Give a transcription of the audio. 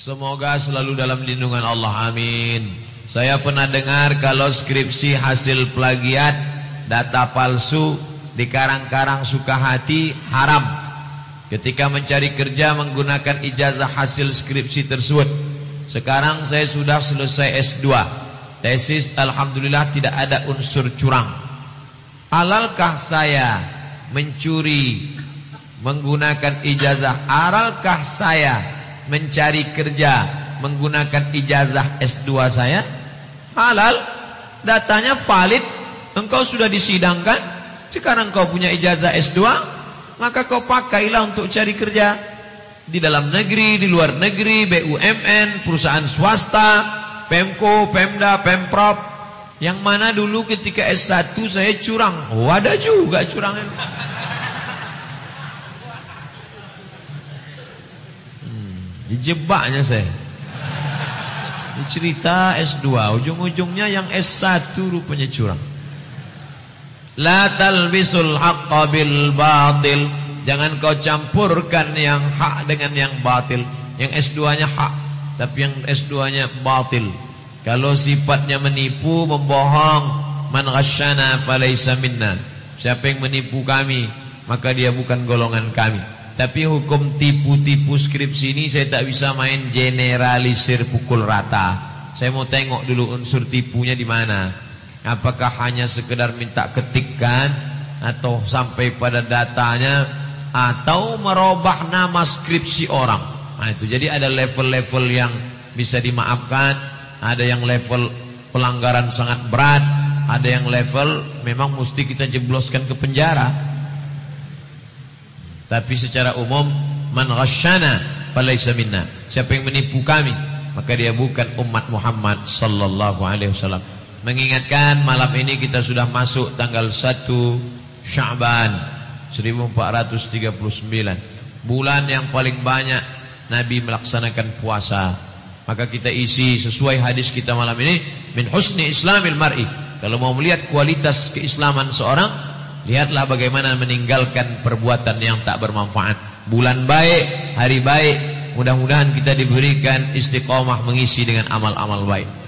Semoga selalu dalam lindungan Allah. Amin. Saya pernah dengar kalau skripsi hasil plagiat, data palsu, dikarang-karang suka hati, haram. Ketika mencari kerja menggunakan ijazah hasil skripsi tersebut. Sekarang saya sudah selesai S2. Tesis Alhamdulillah tidak ada unsur curang. Halalkah saya mencuri menggunakan ijazah? Halalkah saya mencari kerja menggunakan ijazah S2 saya halal. Datanya valid. Engkau sudah disidangkan. Sekarang kau punya ijazah S2 maka kau pakailah untuk cari kerja di dalam negeri di luar negeri BUMN perusahaan swasta Pemko Pemda Pemprov. Yang mana dulu ketika S1 saya curang. Oh ada juga curangnya Dijebaknya saya. Ini cerita S2, ujung-ujungnya yang S1 rupanya curang. La talbisul haqqa bil batil. Jangan kau campurkan yang hak dengan yang batil. Yang S2-nya hak, tapi yang S2-nya batil. Kalau sifatnya menipu, membohong, man ghasyana falaysa minna. Siapa yang menipu kami, maka dia bukan golongan kami. Tapi hukum tipu-tipu skripsi ini saya tak bisa main generalisir pukul rata. Saya mau tengok dulu unsur tipunya di mana. Apakah hanya sekedar minta ketikkan atau sampai pada datanya atau merubah nama skripsi orang. Nah itu jadi ada level-level yang bisa dimaafkan, ada yang level pelanggaran sangat berat, ada yang level memang mesti kita jebloskan ke penjara. Tapi secara umum man ghasyana falaysa minna. Siapa yang menipu kami, maka dia bukan umat Muhammad sallallahu alaihi wasallam. Mengingatkan malam ini kita sudah masuk tanggal 1 Sya'ban 1439. Bulan yang paling banyak Nabi melaksanakan puasa. Maka kita isi sesuai hadis kita malam ini min husni islamil mar'i. Kalau mau melihat kualitas keislaman seorang, Lihatlah bagaimana meninggalkan perbuatan yang tak bermanfaat. Bulan baik, hari baik. Mudah-mudahan kita diberikan istiqomah mengisi dengan amal-amal baik.